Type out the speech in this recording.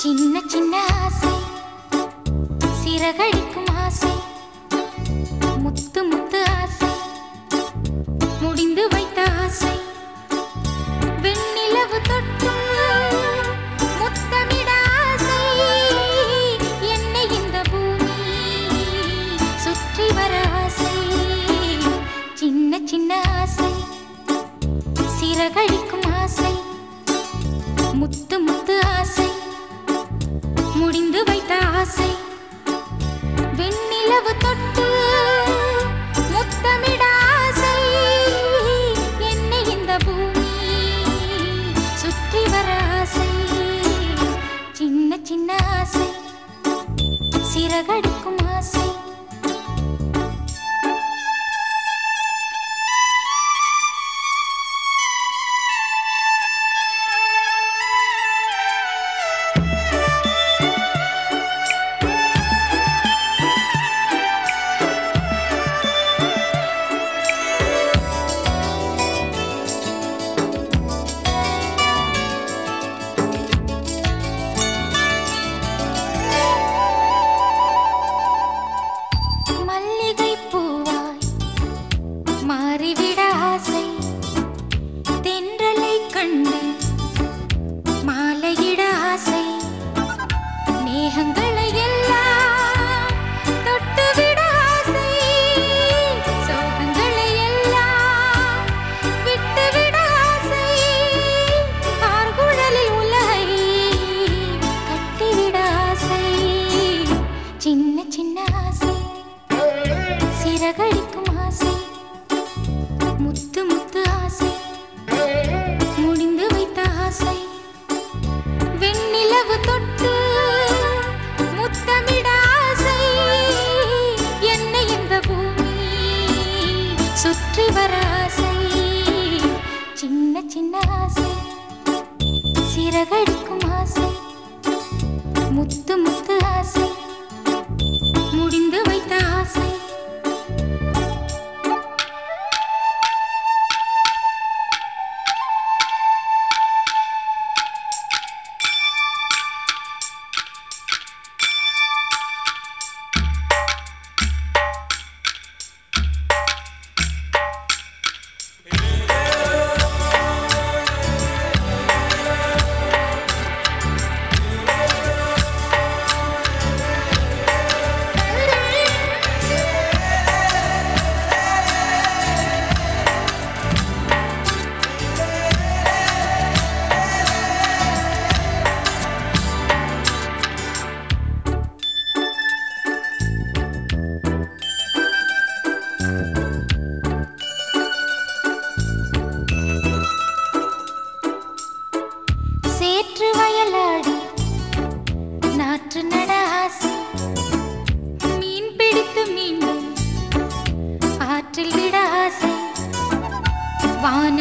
சின்ன சின்ன ஆசை. சிறகடிக்கும் ஆசை. முத்து முத்து ஆசை. முடிந்து வைத்த ஆசை. வெண்ணிலவு தொட்டும் முத்தமிட ஆசை. என்னை இந்த பூமி சுற்றி வர ஆசை. சின்ன சின்ன ஆசை. சிறகடிக்கும் ஆசை. முத்து முத்து ஆசை. ஆசை. வெண்ணிலவு தொட்டு முத்தமிட ஆசை. என்னை இந்த பூமி சுற்றி வர ஆசை. சின்ன சின்ன ஆசை. ஆசை. சிறகடிக்கும் ஆசை. முத்து முத்து ஆசை. முடிந்து வைத்த ஆசை. வெண்ணிலவு தொட்டு முத்தமிட ஆசை. இந்த பூமி சுற்றி வர ஆசை. சின்ன சின்ன ஆசை. சிறகடிக்கும் ஆசை. முத்து முத்து ஆசை. சேற்று வயலாடி நாற்று நட ஆசை. மீன் பிடித்து மீண்டும் ஆற்றில் விட ஆசை. வான